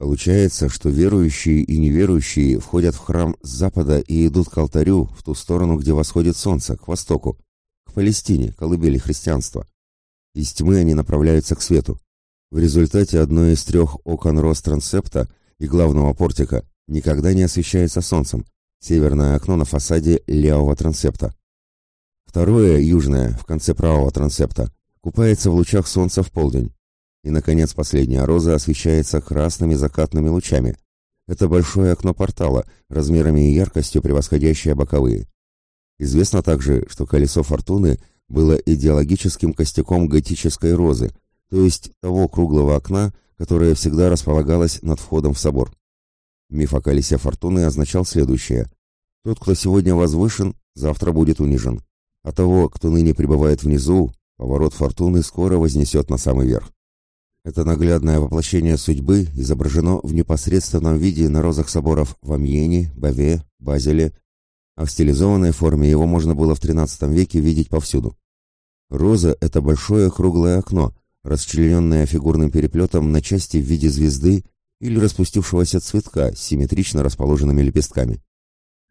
Получается, что верующие и неверующие входят в храм с запада и идут к алтарю в ту сторону, где восходит солнце, к востоку, к Палестине, колыбели христианства. Из тьмы они направляются к свету. В результате одно из трех окон Ространсепта и главного портика никогда не освещается солнцем, северное окно на фасаде левого трансепта. Второе, южное, в конце правого трансепта, купается в лучах солнца в полдень. И, наконец, последняя роза освещается красными закатными лучами. Это большое окно портала, размерами и яркостью превосходящее боковые. Известно также, что колесо фортуны было идеологическим костяком готической розы, то есть того круглого окна, которое всегда располагалось над входом в собор. Миф о колесе фортуны означал следующее. Тот, кто сегодня возвышен, завтра будет унижен. А того, кто ныне пребывает внизу, поворот фортуны скоро вознесет на самый верх. Это наглядное воплощение судьбы изображено в непосредственном виде на розах соборов в Амьене, Баве, Базеле, а в стилизованной форме его можно было в XIII веке видеть повсюду. Роза – это большое круглое окно, расчлененное фигурным переплетом на части в виде звезды или распустившегося цветка с симметрично расположенными лепестками.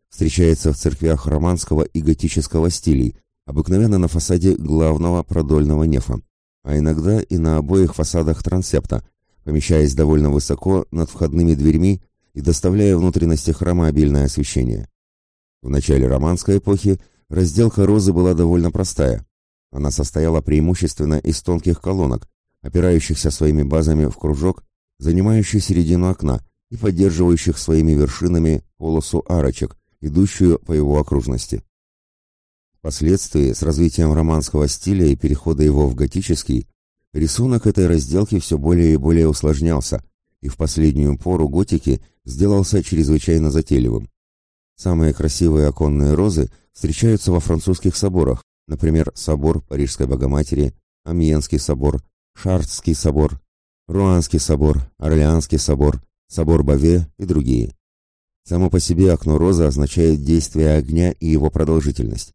Встречается в церквях романского и готического стилей, обыкновенно на фасаде главного продольного нефа, а иногда и на обоих фасадах трансепта, помещаясь довольно высоко над входными дверьми и доставляя внутренности храма обильное освещение. В начале романской эпохи разделка розы была довольно простая. Она состояла преимущественно из тонких колонок, опирающихся своими базами в кружок занимающий середину окна и поддерживающих своими вершинами полосу арочек, идущую по его окружности. Впоследствии, с развитием романского стиля и перехода его в готический, рисунок этой разделки все более и более усложнялся, и в последнюю пору готики сделался чрезвычайно затейливым. Самые красивые оконные розы встречаются во французских соборах, например, собор Парижской Богоматери, Амьенский собор, Шартский собор, Руанский собор, Орлеанский собор, собор Баве и другие. Само по себе окно розы означает действие огня и его продолжительность.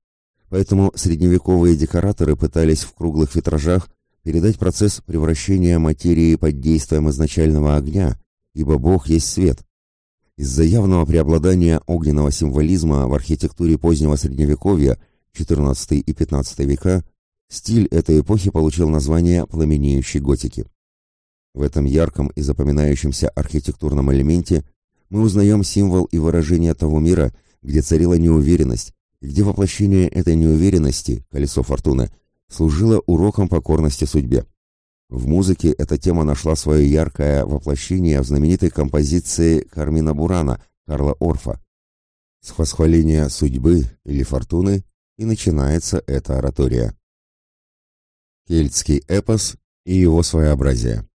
Поэтому средневековые декораторы пытались в круглых витражах передать процесс превращения материи под действием изначального огня, ибо Бог есть свет. Из-за явного преобладания огненного символизма в архитектуре позднего Средневековья, XIV и XV века, стиль этой эпохи получил название пламенеющей готики. В этом ярком и запоминающемся архитектурном элементе мы узнаем символ и выражение того мира, где царила неуверенность, где воплощение этой неуверенности, колесо фортуны, служило уроком покорности судьбе. В музыке эта тема нашла свое яркое воплощение в знаменитой композиции Кармина Бурана Карла Орфа. С восхваления судьбы или фортуны и начинается эта оратория. Кельтский эпос и его своеобразие.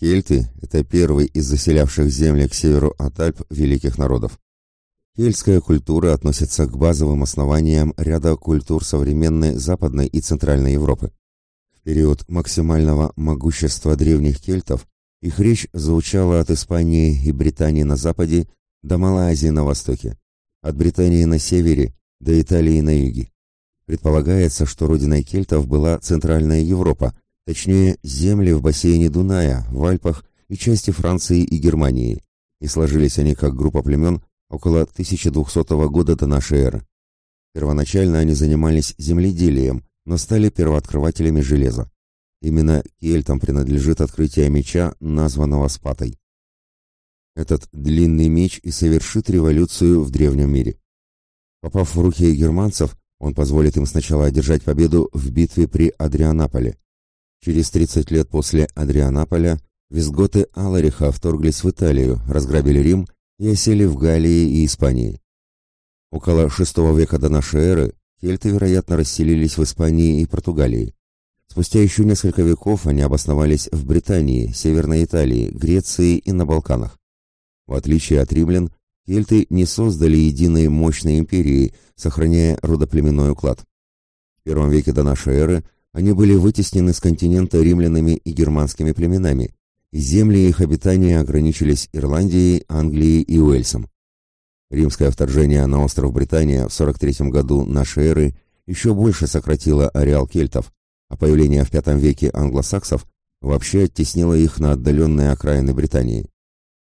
Кельты – это первый из заселявших земли к северу от Альп великих народов. Кельтская культура относится к базовым основаниям ряда культур современной Западной и Центральной Европы. В период максимального могущества древних кельтов их речь звучала от Испании и Британии на западе до Малайзии на востоке, от Британии на севере до Италии на юге. Предполагается, что родиной кельтов была Центральная Европа, точнее, земли в бассейне Дуная, в Альпах и части Франции и Германии, и сложились они как группа племен около 1200 года до нашей эры. Первоначально они занимались земледелием, но стали первооткрывателями железа. Именно кельтам принадлежит открытие меча, названного Спатой. Этот длинный меч и совершит революцию в древнем мире. Попав в руки германцев, он позволит им сначала одержать победу в битве при Адрианаполе, Через 30 лет после Адрианаполя визготы Алариха вторглись в Италию, разграбили Рим и осели в Галлии и Испании. Около VI века до нашей эры кельты, вероятно, расселились в Испании и Португалии. Спустя еще несколько веков они обосновались в Британии, Северной Италии, Греции и на Балканах. В отличие от римлян, кельты не создали единой мощной империи, сохраняя родоплеменной уклад. В первом веке до нашей эры они были вытеснены с континента римлянами и германскими племенами, земли их обитания ограничились Ирландией, Англией и Уэльсом. Римское вторжение на остров Британия в 43 году нашей эры еще больше сократило ареал кельтов, а появление в V веке англосаксов вообще оттеснила их на отдаленные окраины Британии.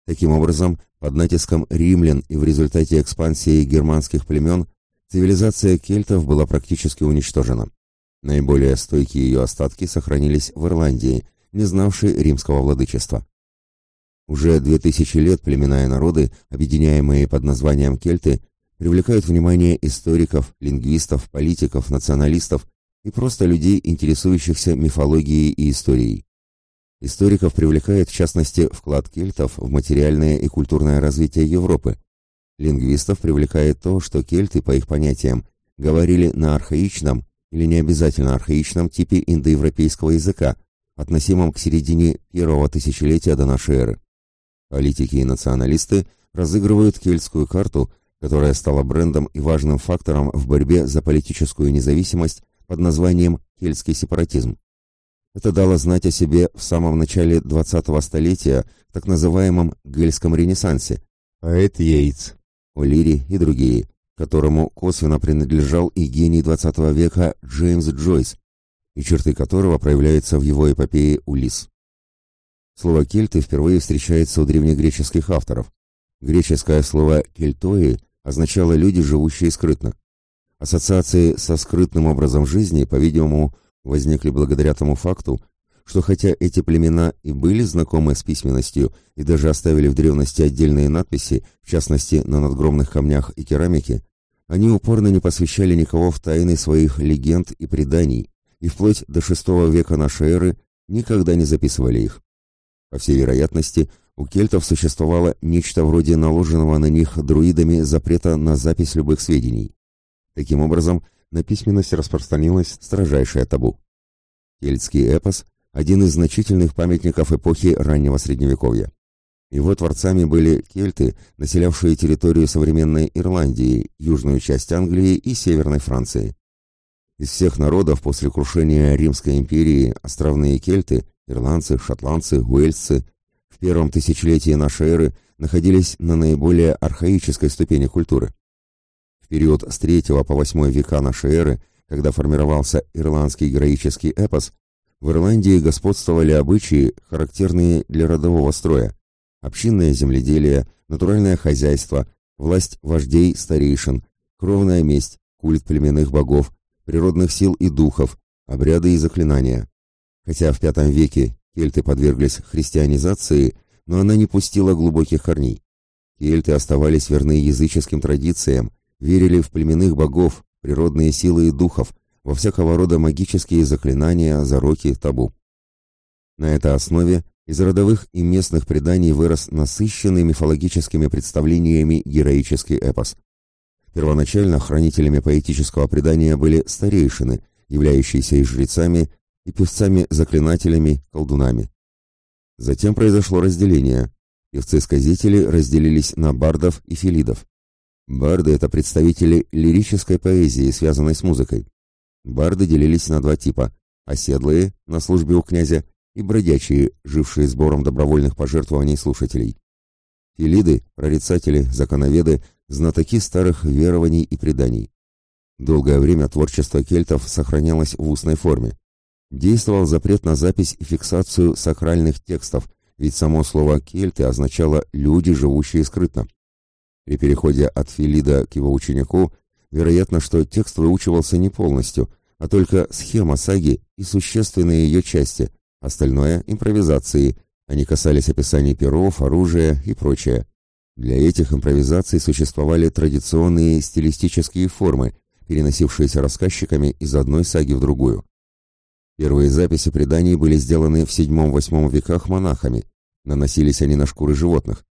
Таким образом, под натиском римлян и в результате экспансии германских племен цивилизация кельтов была практически уничтожена. Наиболее стойкие ее остатки сохранились в Ирландии, не знавшей римского владычества. Уже две тысячи лет племена и народы, объединяемые под названием кельты, привлекают внимание историков, лингвистов, политиков, националистов и просто людей, интересующихся мифологией и историей. Историков привлекает в частности вклад кельтов в материальное и культурное развитие Европы. Лингвистов привлекает то, что кельты, по их понятиям, говорили на архаичном или не обязательно архаичном типе индоевропейского языка, относимом к середине первого тысячелетия до нашей эры. Политики и националисты разыгрывают кельтскую карту, которая стала брендом и важным фактором в борьбе за политическую независимость под названием «кельтский сепаратизм». Это дало знать о себе в самом начале 20-го столетия в так называемом Гельском ренессансе. Поэт Йейтс, О'Лири и другие, которому косвенно принадлежал и гений 20 века Джеймс Джойс, и черты которого проявляются в его эпопее «Улисс». Слово «кельты» впервые встречается у древнегреческих авторов. Греческое слово «кельтои» означало «люди, живущие скрытно». Ассоциации со скрытным образом жизни, по-видимому, возникли благодаря тому факту, что хотя эти племена и были знакомы с письменностью и даже оставили в древности отдельные надписи, в частности на надгромных камнях и керамике, они упорно не посвящали никого в тайны своих легенд и преданий, и вплоть до VI века нашей эры никогда не записывали их. По всей вероятности, у кельтов существовало нечто вроде наложенного на них друидами запрета на запись любых сведений. Таким образом, на письменность распространилось строжайшее табу. Кельтский эпос – один из значительных памятников эпохи раннего Средневековья. Его творцами были кельты, населявшие территорию современной Ирландии, южную часть Англии и северной Франции. Из всех народов после крушения Римской империи островные кельты Ирландцы, шотландцы, уэльсцы в первом тысячелетии нашей эры находились на наиболее архаической ступени культуры. В период с 3 по 8 века нашей эры, когда формировался ирландский героический эпос, в Ирландии господствовали обычаи, характерные для родового строя, общинное земледелие, натуральное хозяйство, власть вождей старейшин, кровная месть, культ племенных богов, природных сил и духов, обряды и заклинания. Хотя в V веке кельты подверглись христианизации, но она не пустила глубоких корней. Кельты оставались верны языческим традициям, верили в племенных богов, природные силы и духов, во всякого рода магические заклинания, зароки, табу. На этой основе из родовых и местных преданий вырос насыщенный мифологическими представлениями героический эпос. Первоначально хранителями поэтического предания были старейшины, являющиеся и жрецами, и певцами-заклинателями, колдунами. Затем произошло разделение. Певцы-сказители разделились на бардов и филидов. Барды – это представители лирической поэзии, связанной с музыкой. Барды делились на два типа – оседлые, на службе у князя, и бродячие, жившие сбором добровольных пожертвований слушателей. Филиды – прорицатели, законоведы, знатоки старых верований и преданий. Долгое время творчество кельтов сохранялось в устной форме. Действовал запрет на запись и фиксацию сакральных текстов, ведь само слово «кельты» означало «люди, живущие скрытно». При переходе от Филида к его ученику, вероятно, что текст выучивался не полностью, а только схема саги и существенные ее части, остальное – импровизации, они касались описаний перов, оружия и прочее. Для этих импровизаций существовали традиционные стилистические формы, переносившиеся рассказчиками из одной саги в другую. Первые записи преданий были сделаны в VII-VIII веках монахами. Наносились они на шкуры животных.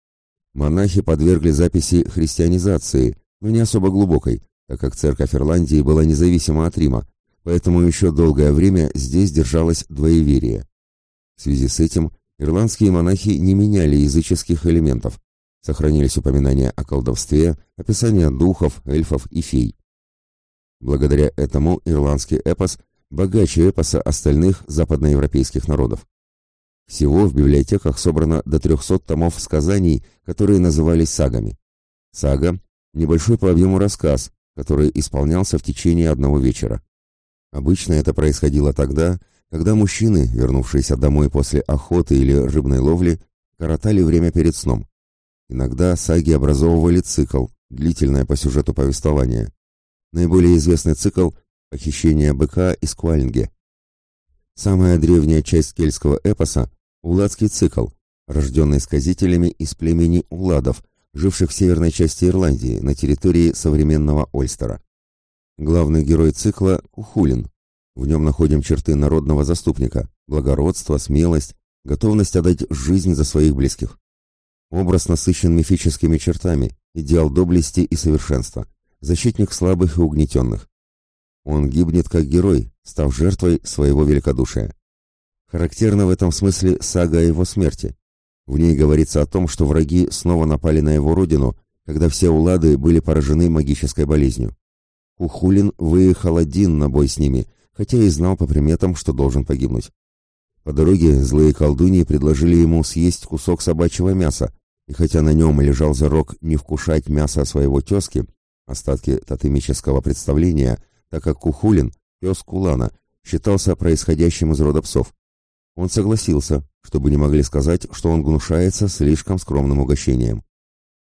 Монахи подвергли записи христианизации, но не особо глубокой, так как церковь Ирландии была независима от Рима, поэтому еще долгое время здесь держалось двоеверие. В связи с этим ирландские монахи не меняли языческих элементов. Сохранились упоминания о колдовстве, описания духов, эльфов и фей. Благодаря этому ирландский эпос – богаче эпоса остальных западноевропейских народов. Всего в библиотеках собрано до 300 томов сказаний, которые назывались сагами. Сага – небольшой по объему рассказ, который исполнялся в течение одного вечера. Обычно это происходило тогда, когда мужчины, вернувшиеся домой после охоты или рыбной ловли, коротали время перед сном. Иногда саги образовывали цикл, длительное по сюжету повествования. Наиболее известный цикл – похищение быка из Куальнге. Самая древняя часть кельтского эпоса – Уладский цикл, рожденный сказителями из племени Уладов, живших в северной части Ирландии, на территории современного Ольстера. Главный герой цикла – Кухулин. В нем находим черты народного заступника, благородство, смелость, готовность отдать жизнь за своих близких. Образ насыщен мифическими чертами, идеал доблести и совершенства, защитник слабых и угнетенных. Он гибнет как герой, став жертвой своего великодушия. Характерна в этом смысле сага о его смерти. В ней говорится о том, что враги снова напали на его родину, когда все улады были поражены магической болезнью. Ухулин выехал один на бой с ними, хотя и знал по приметам, что должен погибнуть. По дороге злые колдуньи предложили ему съесть кусок собачьего мяса, и хотя на нем лежал зарок не вкушать мясо своего тезки, остатки тотемического представления, так как Кухулин, пес Кулана, считался происходящим из рода псов. Он согласился, чтобы не могли сказать, что он гнушается слишком скромным угощением.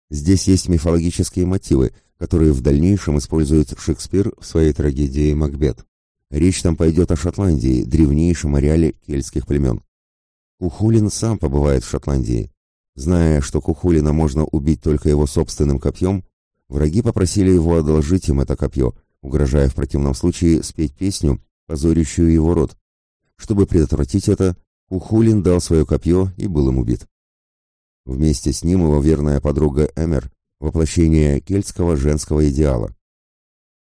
Здесь есть мифологические мотивы, которые в дальнейшем использует Шекспир в своей трагедии «Макбет». Речь там пойдет о Шотландии, древнейшем ареале кельтских племен. Кухулин сам побывает в Шотландии. Зная, что Кухулина можно убить только его собственным копьем, враги попросили его одолжить им это копье, угрожая в противном случае спеть песню, позорящую его род. Чтобы предотвратить это, Кухулин дал свое копье и был им убит. Вместе с ним его верная подруга Эмер, воплощение кельтского женского идеала.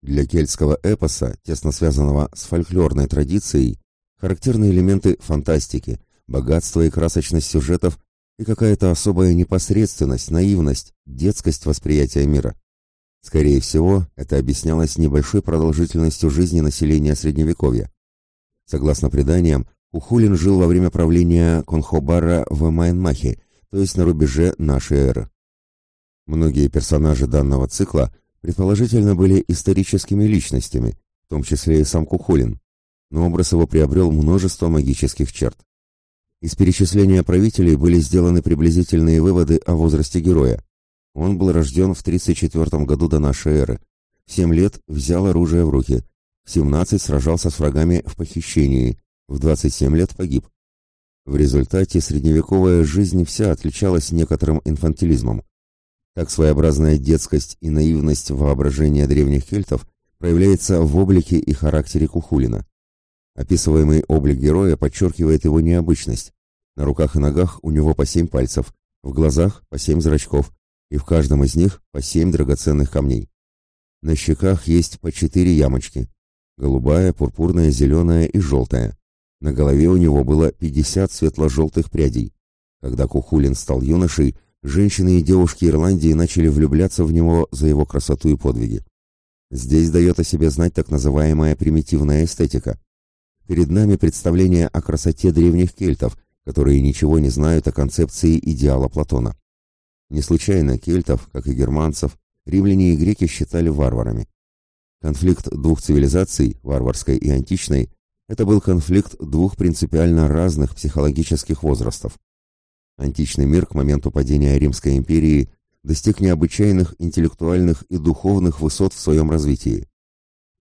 Для кельтского эпоса, тесно связанного с фольклорной традицией, характерны элементы фантастики, богатство и красочность сюжетов и какая-то особая непосредственность, наивность, детскость восприятия мира. Скорее всего, это объяснялось небольшой продолжительностью жизни населения Средневековья. Согласно преданиям, Ухулин жил во время правления Конхобара в Майнмахе, то есть на рубеже нашей эры. Многие персонажи данного цикла предположительно были историческими личностями, в том числе и сам Кухулин, но образ его приобрел множество магических черт. Из перечисления правителей были сделаны приблизительные выводы о возрасте героя. Он был рожден в 34 году до нашей эры. В 7 лет взял оружие в руки. В 17 сражался с врагами в похищении. В 27 лет погиб. В результате средневековая жизнь вся отличалась некоторым инфантилизмом. Так своеобразная детскость и наивность воображения древних кельтов проявляется в облике и характере Кухулина. Описываемый облик героя подчеркивает его необычность. На руках и ногах у него по семь пальцев, в глазах по семь зрачков, и в каждом из них по семь драгоценных камней. На щеках есть по четыре ямочки. Голубая, пурпурная, зеленая и желтая. На голове у него было 50 светло-желтых прядей. Когда Кухулин стал юношей, женщины и девушки Ирландии начали влюбляться в него за его красоту и подвиги. Здесь дает о себе знать так называемая примитивная эстетика. Перед нами представление о красоте древних кельтов, которые ничего не знают о концепции идеала Платона. Не случайно кельтов, как и германцев, римляне и греки считали варварами. Конфликт двух цивилизаций, варварской и античной, это был конфликт двух принципиально разных психологических возрастов. Античный мир к моменту падения Римской империи достиг необычайных интеллектуальных и духовных высот в своем развитии.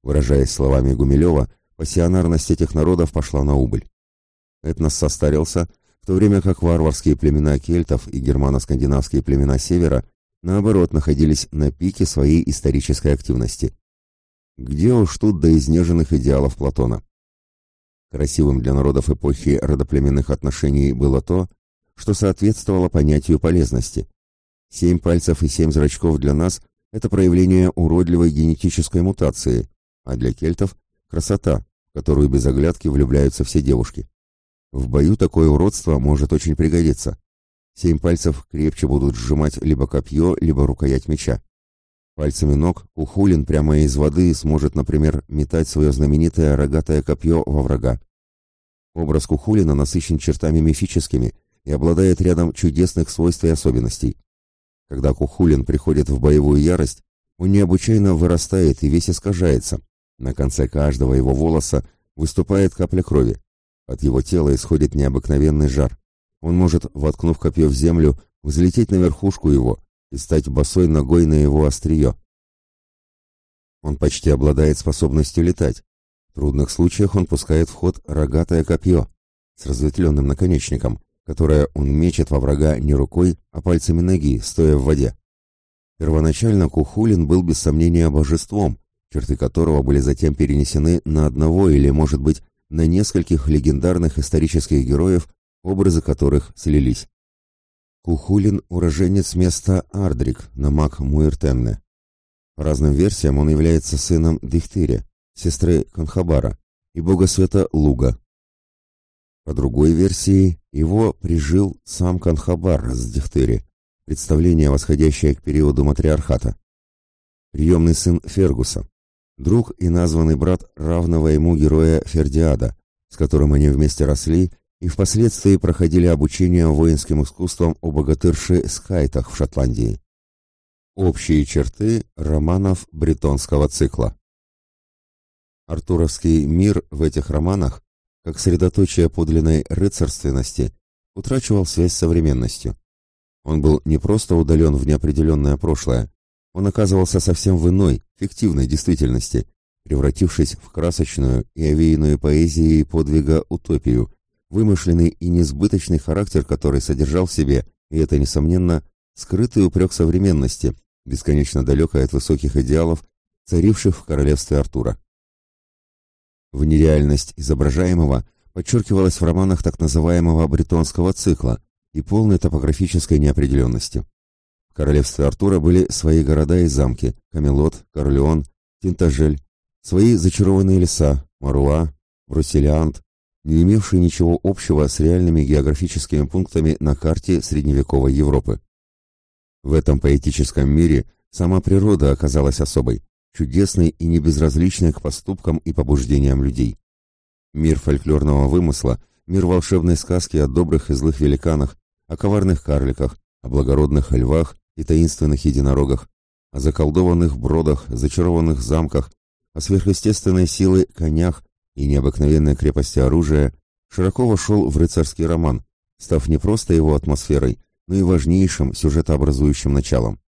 Выражаясь словами Гумилева, пассионарность этих народов пошла на убыль. Этнос состарился, в то время как варварские племена кельтов и германо-скандинавские племена севера, наоборот, находились на пике своей исторической активности. Где уж тут до изнеженных идеалов Платона? Красивым для народов эпохи родоплеменных отношений было то, что соответствовало понятию полезности. Семь пальцев и семь зрачков для нас – это проявление уродливой генетической мутации, а для кельтов – красота, в которую без оглядки влюбляются все девушки. В бою такое уродство может очень пригодиться. Семь пальцев крепче будут сжимать либо копье, либо рукоять меча. Пальцами ног Ухулин прямо из воды сможет, например, метать свое знаменитое рогатое копье во врага. Образ Кухулина насыщен чертами мифическими и обладает рядом чудесных свойств и особенностей. Когда Кухулин приходит в боевую ярость, он необычайно вырастает и весь искажается. На конце каждого его волоса выступает капля крови. От его тела исходит необыкновенный жар. Он может, воткнув копье в землю, взлететь на верхушку его и стать босой ногой на его острие. Он почти обладает способностью летать. В трудных случаях он пускает в ход рогатое копье с разветвленным наконечником, которое он мечет во врага не рукой, а пальцами ноги, стоя в воде. Первоначально Кухулин был без сомнения божеством, черты которого были затем перенесены на одного или, может быть, на нескольких легендарных исторических героев, образы которых слились. Кухулин – уроженец места Ардрик на мак Муиртемне. По разным версиям он является сыном Дихтыри, сестры Канхабара, и бога света Луга. По другой версии, его прижил сам Канхабар с Дихтыри, представление, восходящее к периоду матриархата. Приемный сын Фергуса, друг и названный брат равного ему героя Фердиада, с которым они вместе росли и впоследствии проходили обучение воинским искусствам у богатырши Скайтах в Шотландии. Общие черты романов бретонского цикла. Артуровский мир в этих романах, как средоточие подлинной рыцарственности, утрачивал связь с современностью. Он был не просто удален в неопределенное прошлое, он оказывался совсем в иной, фиктивной действительности, превратившись в красочную и овеянную поэзией подвига утопию, вымышленный и несбыточный характер, который содержал в себе, и это, несомненно, скрытый упрек современности, бесконечно далекой от высоких идеалов, царивших в королевстве Артура. В нереальность изображаемого подчеркивалась в романах так называемого бретонского цикла и полной топографической неопределенности. В королевстве Артура были свои города и замки – Камелот, Корлеон, Тинтажель, свои зачарованные леса – Маруа, Брусилиант, не имевшие ничего общего с реальными географическими пунктами на карте средневековой Европы. В этом поэтическом мире сама природа оказалась особой, чудесной и небезразличной к поступкам и побуждениям людей. Мир фольклорного вымысла, мир волшебной сказки о добрых и злых великанах, о коварных карликах, о благородных львах и таинственных единорогах, о заколдованных бродах, зачарованных замках, о сверхъестественной силы конях и необыкновенной крепости оружия, широко вошел в рыцарский роман, став не просто его атмосферой, но и важнейшим сюжетообразующим началом.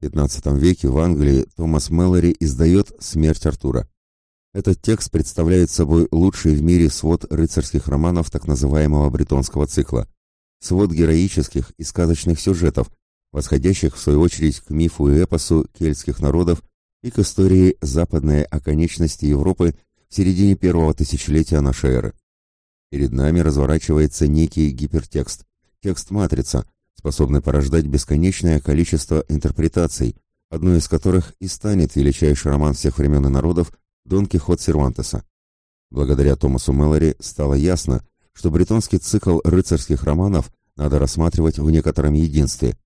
XV веке в Англии Томас Мэллори издает «Смерть Артура». Этот текст представляет собой лучший в мире свод рыцарских романов так называемого бретонского цикла, свод героических и сказочных сюжетов, восходящих в свою очередь к мифу и эпосу кельтских народов и к истории западной оконечности Европы в середине первого тысячелетия нашей эры. Перед нами разворачивается некий гипертекст, текст-матрица, способный порождать бесконечное количество интерпретаций, одной из которых и станет величайший роман всех времен и народов Дон Кихот Сервантеса. Благодаря Томасу Мэллори стало ясно, что бретонский цикл рыцарских романов надо рассматривать в некотором единстве.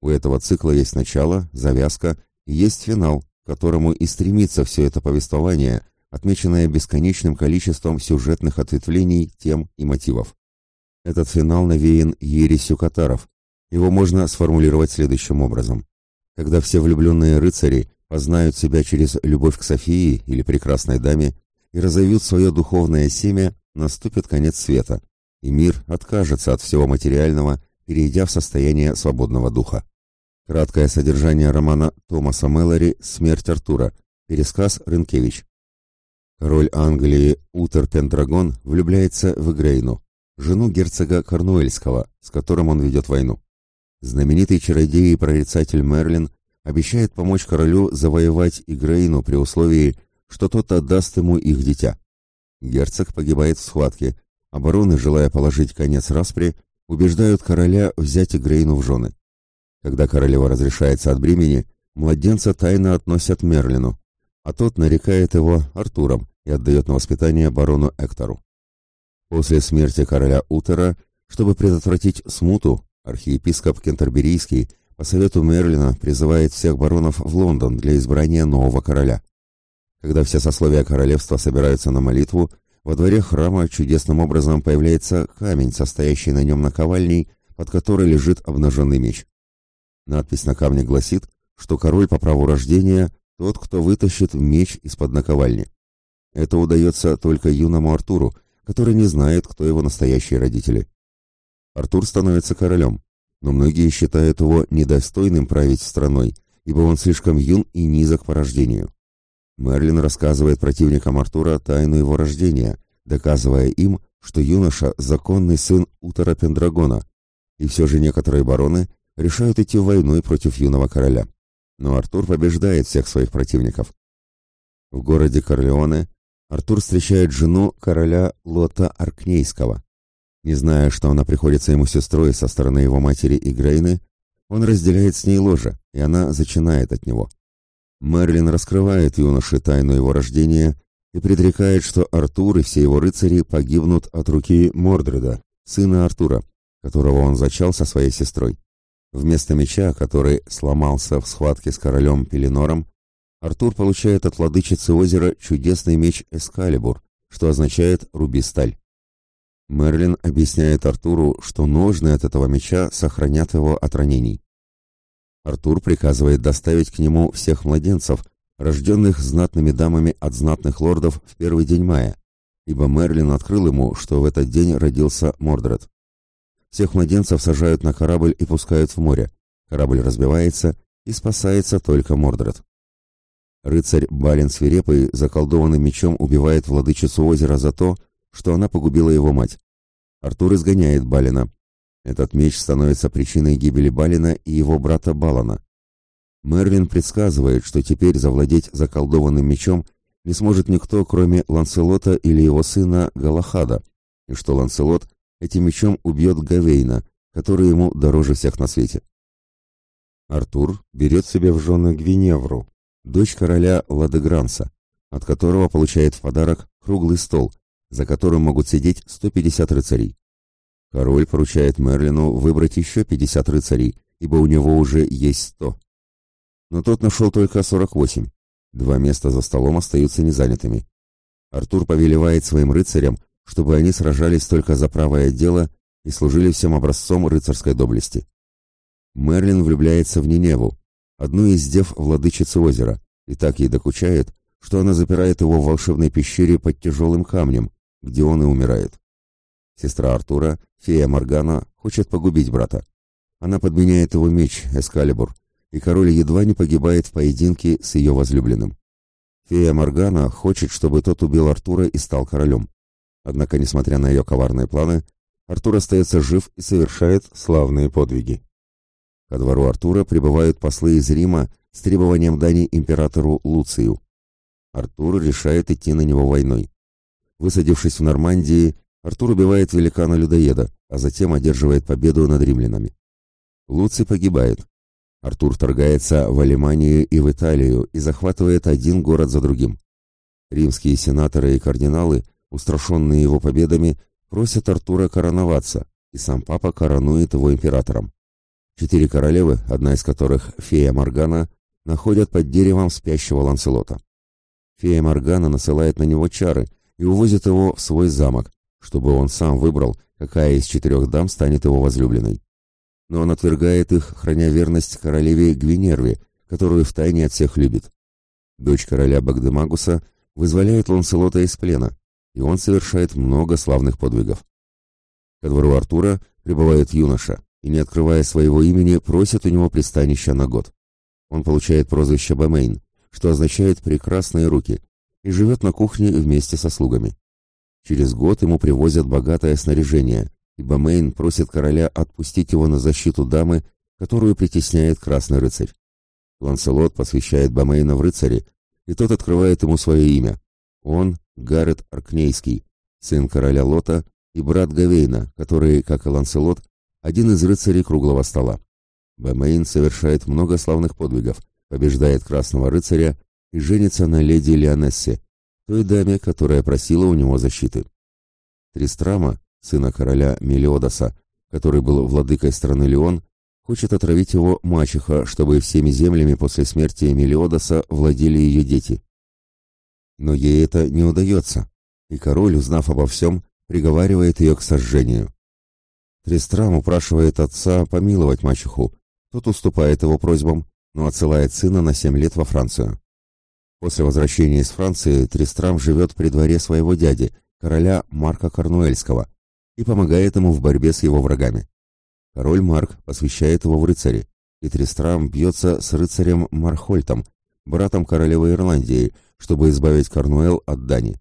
У этого цикла есть начало, завязка и есть финал, к которому и стремится все это повествование, отмеченное бесконечным количеством сюжетных ответвлений, тем и мотивов. Этот финал навеян ересью катаров. Его можно сформулировать следующим образом. Когда все влюбленные рыцари познают себя через любовь к Софии или прекрасной даме и разовьют свое духовное семя, наступит конец света, и мир откажется от всего материального, перейдя в состояние свободного духа. Краткое содержание романа Томаса Мэллори «Смерть Артура», пересказ Рынкевич. Король Англии Утер Пендрагон влюбляется в Игрейну, жену герцога Корнуэльского, с которым он ведет войну. Знаменитый чародей и прорицатель Мерлин обещает помочь королю завоевать Игрейну при условии, что тот отдаст ему их дитя. Герцог погибает в схватке, а бароны, желая положить конец распри, убеждают короля взять Игрейну в жены. Когда королева разрешается от бремени, младенца тайно относят Мерлину, а тот нарекает его Артуром и отдает на воспитание барону Эктору. После смерти короля Утера, чтобы предотвратить смуту, архиепископ Кентерберийский по совету Мерлина призывает всех баронов в Лондон для избрания нового короля. Когда все сословия королевства собираются на молитву, во дворе храма чудесным образом появляется камень, состоящий на нем наковальней, под которой лежит обнаженный меч. Надпись на камне гласит, что король по праву рождения тот, кто вытащит меч из-под наковальни. Это удается только юному Артуру, который не знает, кто его настоящие родители. Артур становится королем, но многие считают его недостойным править страной, ибо он слишком юн и низок по рождению. Мерлин рассказывает противникам Артура тайну его рождения, доказывая им, что юноша – законный сын Утора Пендрагона, и все же некоторые бароны решают идти войной против юного короля. Но Артур побеждает всех своих противников. В городе Корлеоне Артур встречает жену короля Лота Аркнейского. Не зная, что она приходится ему сестрой со стороны его матери Игрейны, он разделяет с ней ложе, и она зачинает от него. Мерлин раскрывает юноше тайну его рождения и предрекает, что Артур и все его рыцари погибнут от руки Мордреда, сына Артура, которого он зачал со своей сестрой. Вместо меча, который сломался в схватке с королем Пеленором, Артур получает от владычицы озера чудесный меч Эскалибур, что означает «руби сталь». Мерлин объясняет Артуру, что ножны от этого меча сохранят его от ранений. Артур приказывает доставить к нему всех младенцев, рожденных знатными дамами от знатных лордов в первый день мая, ибо Мерлин открыл ему, что в этот день родился Мордред. Всех младенцев сажают на корабль и пускают в море. Корабль разбивается, и спасается только Мордред. Рыцарь Балин Свирепый заколдованным мечом убивает владычицу озера за то, что она погубила его мать. Артур изгоняет Балина. Этот меч становится причиной гибели Балина и его брата Балана. Мерлин предсказывает, что теперь завладеть заколдованным мечом не сможет никто, кроме Ланселота или его сына Галахада, и что Ланселот этим мечом убьет Гавейна, который ему дороже всех на свете. Артур берет себе в жены Гвиневру, дочь короля Ладегранса, от которого получает в подарок круглый стол, за которым могут сидеть 150 рыцарей. Король поручает Мерлину выбрать еще 50 рыцарей, ибо у него уже есть 100. Но тот нашел только 48. Два места за столом остаются незанятыми. Артур повелевает своим рыцарям, чтобы они сражались только за правое дело и служили всем образцом рыцарской доблести. Мерлин влюбляется в Ниневу, одну из дев владычицы озера, и так ей докучает, что она запирает его в волшебной пещере под тяжелым камнем, где он и умирает. Сестра Артура, фея Моргана, хочет погубить брата. Она подменяет его меч, Эскалибур, и король едва не погибает в поединке с ее возлюбленным. Фея Моргана хочет, чтобы тот убил Артура и стал королем. Однако, несмотря на ее коварные планы, Артур остается жив и совершает славные подвиги. Ко двору Артура прибывают послы из Рима с требованием дани императору Луцию. Артур решает идти на него войной. Высадившись в Нормандии, Артур убивает великана-людоеда, а затем одерживает победу над римлянами. Луций погибает. Артур вторгается в Алиманию и в Италию и захватывает один город за другим. Римские сенаторы и кардиналы, устрашенные его победами, просят Артура короноваться, и сам папа коронует его императором. Четыре королевы, одна из которых фея Моргана, находят под деревом спящего Ланселота. Фея Моргана насылает на него чары и увозит его в свой замок, чтобы он сам выбрал, какая из четырех дам станет его возлюбленной. Но он отвергает их, храня верность королеве Гвинерве, которую втайне от всех любит. Дочь короля Багдемагуса вызволяет Ланселота из плена, и он совершает много славных подвигов. Ко двору Артура прибывает юноша, и, не открывая своего имени, просит у него пристанища на год. Он получает прозвище Бамейн, что означает «прекрасные руки», и живет на кухне вместе со слугами. Через год ему привозят богатое снаряжение, и Бамейн просит короля отпустить его на защиту дамы, которую притесняет красный рыцарь. Ланселот посвящает Бамейна в рыцари, и тот открывает ему свое имя. Он — Гаррет Аркнейский, сын короля Лота и брат Гавейна, который, как и Ланселот, один из рыцарей круглого стола. Бэмэйн совершает много славных подвигов, побеждает Красного рыцаря и женится на леди Леонессе, той даме, которая просила у него защиты. Тристрама, сына короля Мелиодаса, который был владыкой страны Леон, хочет отравить его мачеха, чтобы всеми землями после смерти Мелиодаса владели ее дети. Но ей это не удается, и король, узнав обо всем, приговаривает ее к сожжению. Трестрам упрашивает отца помиловать мачеху. Тот уступает его просьбам, но отсылает сына на семь лет во Францию. После возвращения из Франции Трестрам живет при дворе своего дяди, короля Марка Корнуэльского, и помогает ему в борьбе с его врагами. Король Марк посвящает его в рыцари, и Тристрам бьется с рыцарем Мархольтом, братом королевы Ирландии, чтобы избавить Корнуэлл от Дани.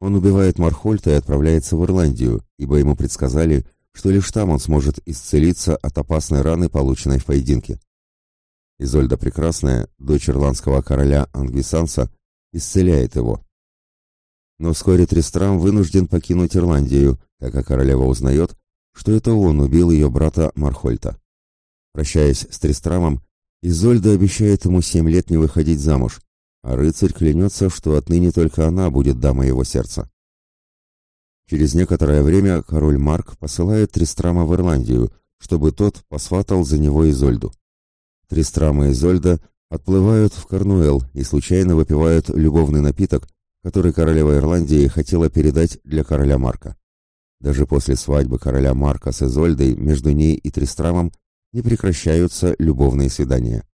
Он убивает Мархольта и отправляется в Ирландию, ибо ему предсказали, что лишь там он сможет исцелиться от опасной раны, полученной в поединке. Изольда Прекрасная, дочь ирландского короля Ангвисанса, исцеляет его. Но вскоре Тристрам вынужден покинуть Ирландию, так как королева узнает, что это он убил ее брата Мархольта. Прощаясь с Тристрамом, Изольда обещает ему семь лет не выходить замуж, а рыцарь клянется, что отныне только она будет дамой его сердца. Через некоторое время король Марк посылает Тристрама в Ирландию, чтобы тот посватал за него Изольду. Тристрам и Изольда отплывают в Корнуэлл и случайно выпивают любовный напиток, который королева Ирландии хотела передать для короля Марка. Даже после свадьбы короля Марка с Изольдой между ней и Тристрамом не прекращаются любовные свидания.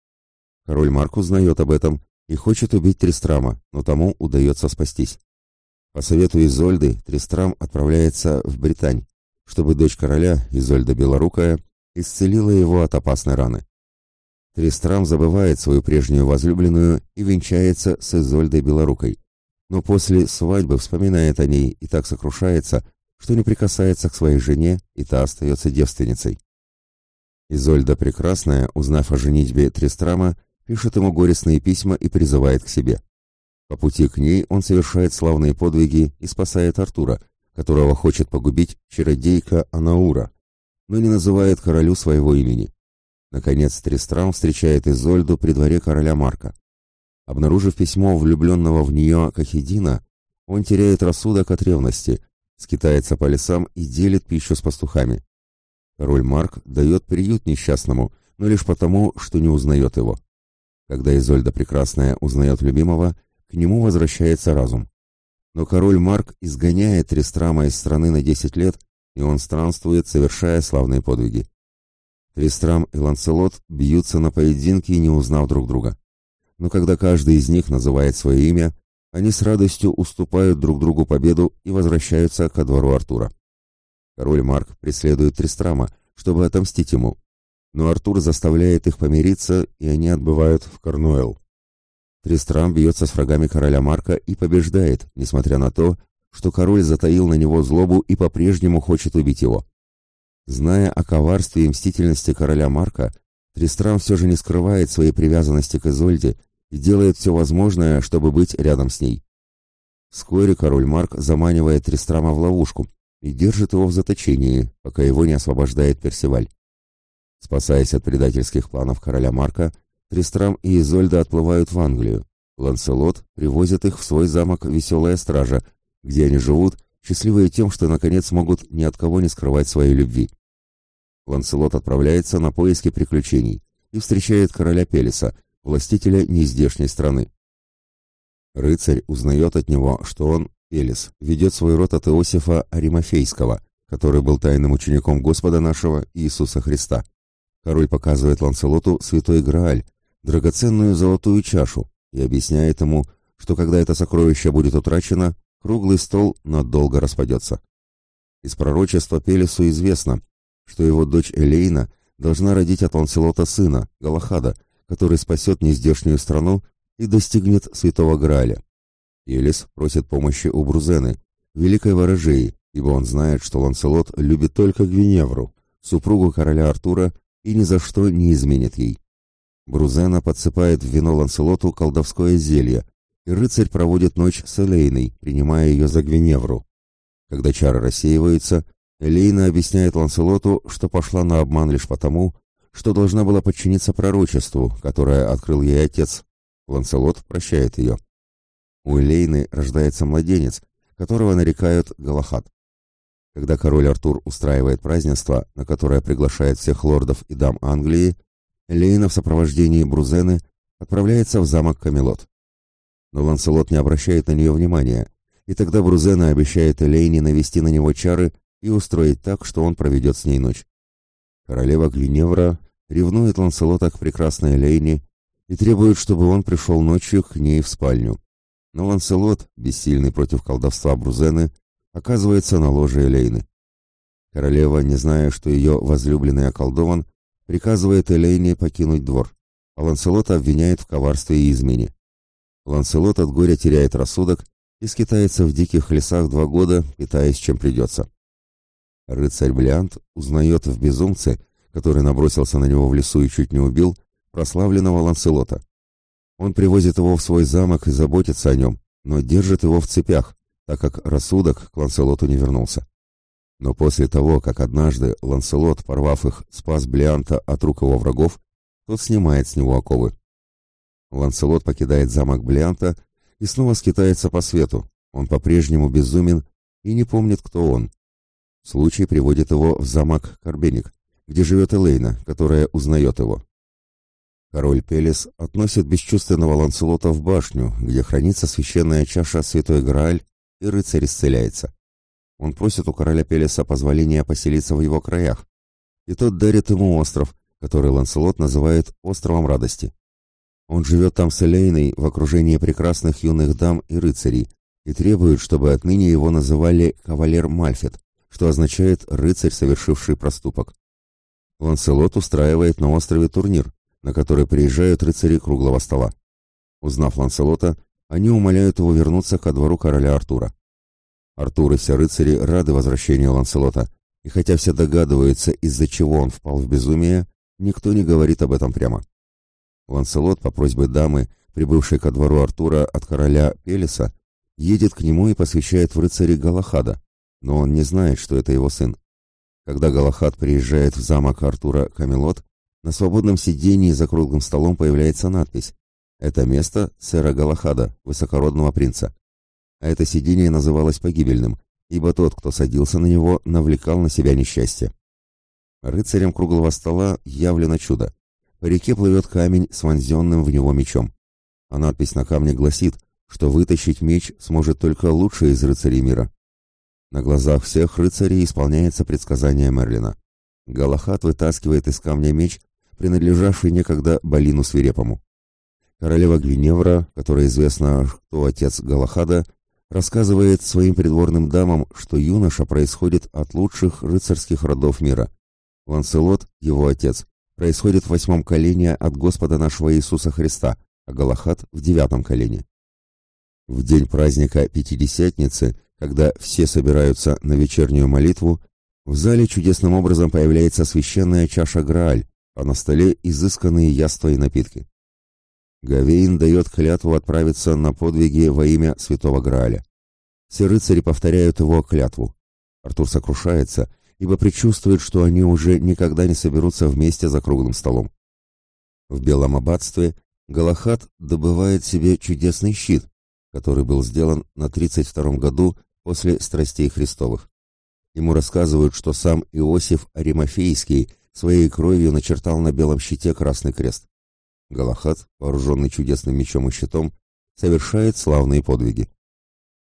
Король Марк узнает об этом и хочет убить Тристрама, но тому удается спастись. По совету Изольды Тристрам отправляется в Британь, чтобы дочь короля, Изольда Белорукая, исцелила его от опасной раны. Тристрам забывает свою прежнюю возлюбленную и венчается с Изольдой Белорукой, но после свадьбы вспоминает о ней и так сокрушается, что не прикасается к своей жене, и та остается девственницей. Изольда Прекрасная, узнав о женитьбе Тристрама, пишет ему горестные письма и призывает к себе. По пути к ней он совершает славные подвиги и спасает Артура, которого хочет погубить чародейка Анаура, но не называет королю своего имени. Наконец Тристрам встречает Изольду при дворе короля Марка. Обнаружив письмо влюбленного в нее Кахидина, он теряет рассудок от ревности скитается по лесам и делит пищу с пастухами. Король Марк дает приют несчастному, но лишь потому, что не узнает его. Когда Изольда Прекрасная узнает любимого, к нему возвращается разум. Но король Марк изгоняет Тристрама из страны на 10 лет, и он странствует, совершая славные подвиги. Тристрам и Ланселот бьются на поединке, не узнав друг друга. Но когда каждый из них называет свое имя, они с радостью уступают друг другу победу и возвращаются ко двору Артура. Король Марк преследует Тристрама, чтобы отомстить ему, но Артур заставляет их помириться, и они отбывают в Корнуэлл. Тристрам бьется с врагами короля Марка и побеждает, несмотря на то, что король затаил на него злобу и по-прежнему хочет убить его. Зная о коварстве и мстительности короля Марка, Тристрам все же не скрывает своей привязанности к Изольде и делает все возможное, чтобы быть рядом с ней. Вскоре король Марк заманивает Тристрама в ловушку и держит его в заточении, пока его не освобождает Персиваль. Спасаясь от предательских планов короля Марка, Тристрам и Изольда отплывают в Англию. Ланселот привозит их в свой замок «Веселая стража», где они живут, счастливые тем, что наконец могут ни от кого не скрывать своей любви. Ланселот отправляется на поиски приключений и встречает короля Пелеса, властителя нездешней страны. Рыцарь узнает от него, что он, Элис, ведет свой род от Иосифа Аримофейского, который был тайным учеником Господа нашего Иисуса Христа. Король показывает Ланселоту святой Грааль, драгоценную золотую чашу, и объясняет ему, что когда это сокровище будет утрачено, круглый стол надолго распадется. Из пророчества Пелесу известно, что его дочь Элейна должна родить от Ланселота сына, Галахада, который спасет нездешнюю страну и достигнет святого Грааля. Елис просит помощи у Брузены, великой ворожеи, ибо он знает, что Ланселот любит только Гвиневру, супругу короля Артура, и ни за что не изменит ей. Брузена подсыпает в вино Ланселоту колдовское зелье, и рыцарь проводит ночь с Элейной, принимая ее за Гвиневру. Когда чары рассеиваются, Элейна объясняет Ланселоту, что пошла на обман лишь потому, что должна была подчиниться пророчеству, которое открыл ей отец. Ланселот прощает ее. У Элейны рождается младенец, которого нарекают Галахад. Когда король Артур устраивает празднество, на которое приглашает всех лордов и дам Англии, Элейна в сопровождении Брузены отправляется в замок Камелот. Но Ланселот не обращает на нее внимания, и тогда Брузена обещает Элейне навести на него чары и устроить так, что он проведет с ней ночь. Королева Гвиневра ревнует Ланселота к прекрасной Лейне и требует, чтобы он пришел ночью к ней в спальню. Но Ланселот, бессильный против колдовства Брузены, оказывается на ложе Элейны. Королева, не зная, что ее возлюбленный околдован, приказывает Элейне покинуть двор, а Ланселота обвиняет в коварстве и измене. Ланселот от горя теряет рассудок и скитается в диких лесах два года, питаясь чем придется. Рыцарь Блиант узнает в безумце, который набросился на него в лесу и чуть не убил, прославленного Ланселота. Он привозит его в свой замок и заботится о нем, но держит его в цепях, так как рассудок к Ланселоту не вернулся. Но после того, как однажды Ланселот, порвав их, спас Блианта от рук его врагов, тот снимает с него оковы. Ланселот покидает замок Блианта и снова скитается по свету. Он по-прежнему безумен и не помнит, кто он. Случай приводит его в замок Карбеник, где живет Элейна, которая узнает его. Король Пелес относит бесчувственного Ланселота в башню, где хранится священная чаша Святой Грааль, и рыцарь исцеляется. Он просит у короля Пелеса позволения поселиться в его краях, и тот дарит ему остров, который Ланселот называет «островом радости». Он живет там с Элейной в окружении прекрасных юных дам и рыцарей и требует, чтобы отныне его называли «кавалер Мальфет», что означает «рыцарь, совершивший проступок». Ланселот устраивает на острове турнир, на который приезжают рыцари круглого стола. Узнав Ланселота, они умоляют его вернуться ко двору короля Артура. Артур и все рыцари рады возвращению Ланселота, и хотя все догадываются, из-за чего он впал в безумие, никто не говорит об этом прямо. Ланселот по просьбе дамы, прибывшей ко двору Артура от короля Пелеса, едет к нему и посвящает в рыцари Галахада, но он не знает, что это его сын. Когда Галахад приезжает в замок Артура Камелот, на свободном сидении за круглым столом появляется надпись «Это место сэра Галахада, высокородного принца». А это сиденье называлось погибельным, ибо тот, кто садился на него, навлекал на себя несчастье. Рыцарям круглого стола явлено чудо. По реке плывет камень с вонзенным в него мечом. А надпись на камне гласит, что вытащить меч сможет только лучший из рыцарей мира. На глазах всех рыцарей исполняется предсказание Мерлина. Галахат вытаскивает из камня меч, принадлежавший некогда Балину Свирепому. Королева Гвиневра, которая известна, кто отец Галахада, рассказывает своим придворным дамам, что юноша происходит от лучших рыцарских родов мира. Ланселот, его отец, происходит в восьмом колене от Господа нашего Иисуса Христа, а Галахад в девятом колене. В день праздника Пятидесятницы, когда все собираются на вечернюю молитву, в зале чудесным образом появляется священная чаша Грааль, а на столе изысканные яства и напитки. Гавейн дает клятву отправиться на подвиги во имя святого Грааля. Все рыцари повторяют его клятву. Артур сокрушается, ибо предчувствует, что они уже никогда не соберутся вместе за круглым столом. В Белом аббатстве Галахат добывает себе чудесный щит, который был сделан на 32-м году после страстей Христовых. Ему рассказывают, что сам Иосиф Аримофейский своей кровью начертал на белом щите красный крест. Галахат, вооруженный чудесным мечом и щитом, совершает славные подвиги.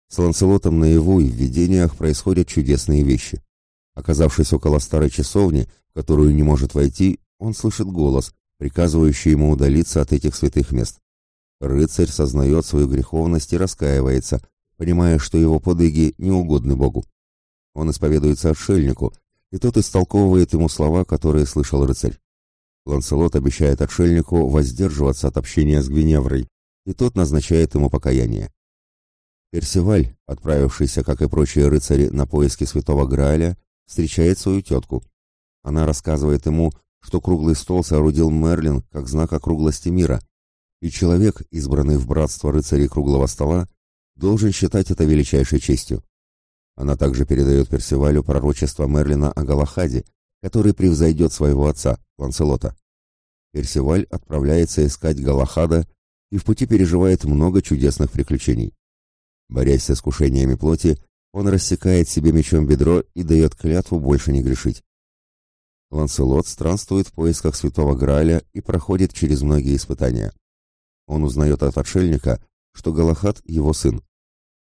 С Ланселотом наяву и в видениях происходят чудесные вещи. Оказавшись около старой часовни, в которую не может войти, он слышит голос, приказывающий ему удалиться от этих святых мест. Рыцарь сознает свою греховность и раскаивается, понимая, что его подвиги не угодны Богу. Он исповедуется отшельнику, и тот истолковывает ему слова, которые слышал рыцарь. Ланселот обещает отшельнику воздерживаться от общения с Гвиневрой, и тот назначает ему покаяние. Персиваль, отправившийся, как и прочие рыцари, на поиски святого Грааля, встречает свою тетку. Она рассказывает ему, что круглый стол соорудил Мерлин как знак округлости мира, и человек, избранный в братство рыцарей круглого стола, должен считать это величайшей честью. Она также передает Персивалю пророчество Мерлина о Галахаде, который превзойдет своего отца, Ланселота. Персиваль отправляется искать Галахада и в пути переживает много чудесных приключений. Борясь с искушениями плоти, он рассекает себе мечом бедро и дает клятву больше не грешить. Ланселот странствует в поисках святого Грааля и проходит через многие испытания. Он узнает от отшельника, что Галахад – его сын.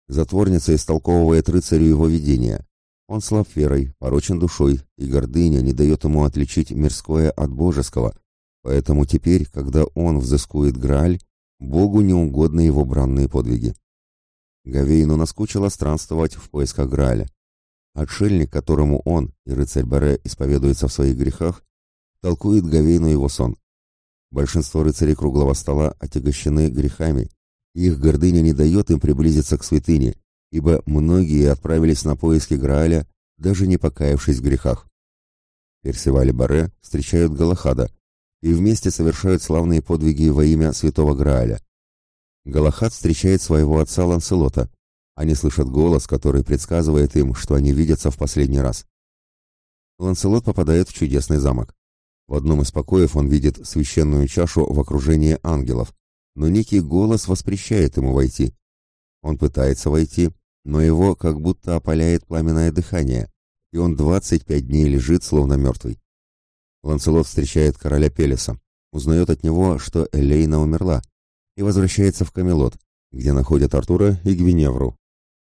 Затворница истолковывает рыцарю его видение. Он слаб верой, порочен душой, и гордыня не дает ему отличить мирское от божеского, поэтому теперь, когда он взыскует Грааль, Богу не угодны его бранные подвиги. Гавейну наскучило странствовать в поисках Грааля. Отшельник, которому он и рыцарь Баре исповедуются в своих грехах, толкует Гавейну его сон. Большинство рыцарей круглого стола отягощены грехами, их гордыня не дает им приблизиться к святыне, ибо многие отправились на поиски Грааля, даже не покаявшись в грехах. Персиваль и Баре встречают Галахада и вместе совершают славные подвиги во имя святого Грааля. Галахад встречает своего отца Ланселота. Они слышат голос, который предсказывает им, что они видятся в последний раз. Ланселот попадает в чудесный замок. В одном из покоев он видит священную чашу в окружении ангелов, но некий голос воспрещает ему войти. Он пытается войти, но его как будто опаляет пламенное дыхание, и он 25 дней лежит, словно мертвый. Ланселот встречает короля Пелеса, узнает от него, что Элейна умерла, и возвращается в Камелот, где находят Артура и Гвиневру.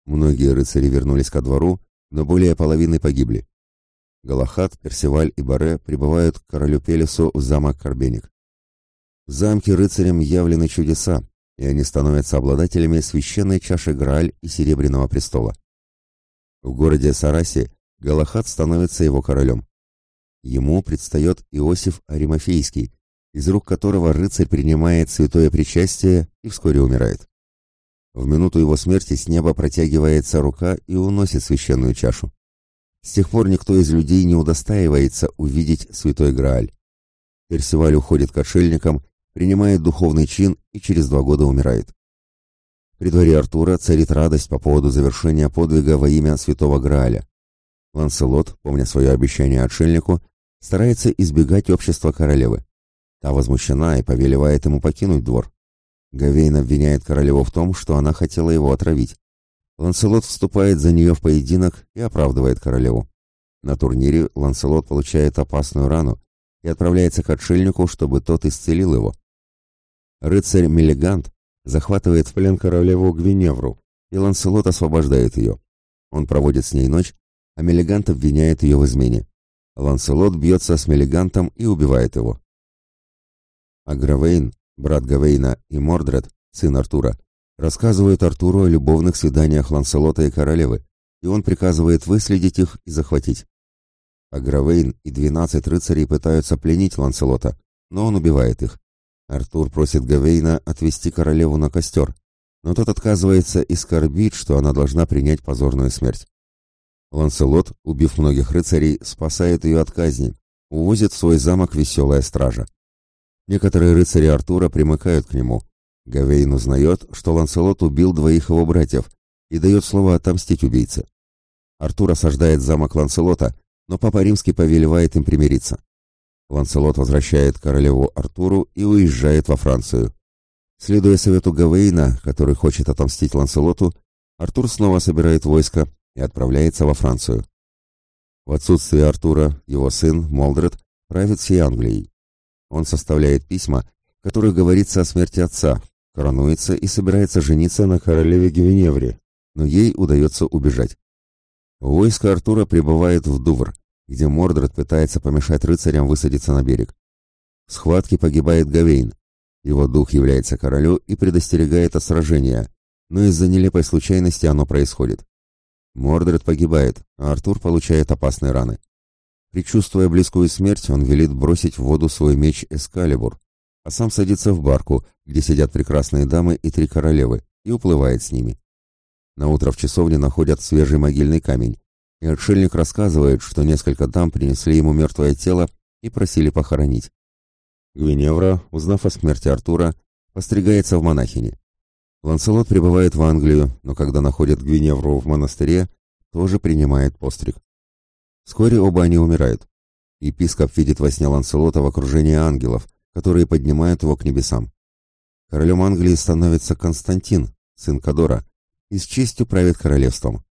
Многие рыцари вернулись ко двору, но более половины погибли. Галахад, Персиваль и Баре прибывают к королю Пелесу в замок Карбеник. В замке рыцарям явлены чудеса, и они становятся обладателями священной чаши Грааль и Серебряного престола. В городе Сарасе Галахад становится его королем. Ему предстает Иосиф Аримофейский, из рук которого рыцарь принимает святое причастие и вскоре умирает. В минуту его смерти с неба протягивается рука и уносит священную чашу. С тех пор никто из людей не удостаивается увидеть святой Грааль. Персиваль уходит к отшельникам принимает духовный чин и через два года умирает. При дворе Артура царит радость по поводу завершения подвига во имя святого Грааля. Ланселот, помня свое обещание отшельнику, старается избегать общества королевы. Та возмущена и повелевает ему покинуть двор. Гавейн обвиняет королеву в том, что она хотела его отравить. Ланселот вступает за нее в поединок и оправдывает королеву. На турнире Ланселот получает опасную рану и отправляется к отшельнику, чтобы тот исцелил его. Рыцарь Мелигант захватывает в плен королеву Гвиневру, и Ланселот освобождает ее. Он проводит с ней ночь, а Мелигант обвиняет ее в измене. Ланселот бьется с Мелигантом и убивает его. А Гравейн, брат Гавейна и Мордред, сын Артура, рассказывают Артуру о любовных свиданиях Ланселота и королевы, и он приказывает выследить их и захватить. А Гравейн и двенадцать рыцарей пытаются пленить Ланселота, но он убивает их. Артур просит Гавейна отвести королеву на костер, но тот отказывается и скорбит, что она должна принять позорную смерть. Ланселот, убив многих рыцарей, спасает ее от казни, увозит в свой замок веселая стража. Некоторые рыцари Артура примыкают к нему. Гавейн узнает, что Ланселот убил двоих его братьев и дает слово отомстить убийце. Артур осаждает замок Ланселота, но Папа Римский повелевает им примириться. Ланселот возвращает королеву Артуру и уезжает во Францию. Следуя совету Гавейна, который хочет отомстить Ланселоту, Артур снова собирает войско и отправляется во Францию. В отсутствие Артура его сын Молдред правит всей Англией. Он составляет письма, в которых говорится о смерти отца, коронуется и собирается жениться на королеве Гвиневре, но ей удается убежать. Войско Артура прибывает в Дувр, где Мордред пытается помешать рыцарям высадиться на берег. В схватке погибает Гавейн. Его дух является королю и предостерегает от сражения, но из-за нелепой случайности оно происходит. Мордред погибает, а Артур получает опасные раны. Причувствуя близкую смерть, он велит бросить в воду свой меч Эскалибур, а сам садится в барку, где сидят прекрасные дамы и три королевы, и уплывает с ними. На утро в часовне находят свежий могильный камень, и отшельник рассказывает, что несколько дам принесли ему мертвое тело и просили похоронить. Гвиневра, узнав о смерти Артура, постригается в монахини. Ланселот прибывает в Англию, но когда находит Гвиневру в монастыре, тоже принимает постриг. Вскоре оба они умирают. Епископ видит во сне Ланселота в окружении ангелов, которые поднимают его к небесам. Королем Англии становится Константин, сын Кадора, и с честью правит королевством.